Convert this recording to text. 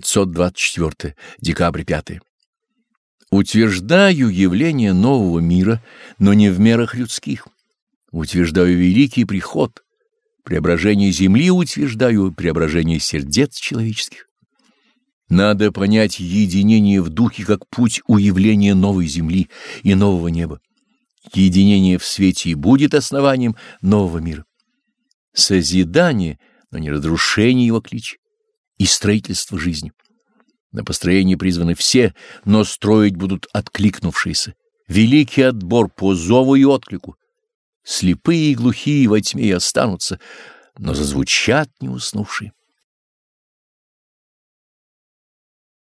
524. Декабрь 5. Утверждаю явление нового мира, но не в мерах людских. Утверждаю великий приход. Преображение земли утверждаю, преображение сердец человеческих. Надо понять единение в духе как путь уявления новой земли и нового неба. Единение в свете и будет основанием нового мира. Созидание, но не разрушение его клич, и строительство жизни. На построение призваны все, но строить будут откликнувшиеся. Великий отбор по зову и отклику. Слепые и глухие во тьме останутся, но зазвучат не уснувшие.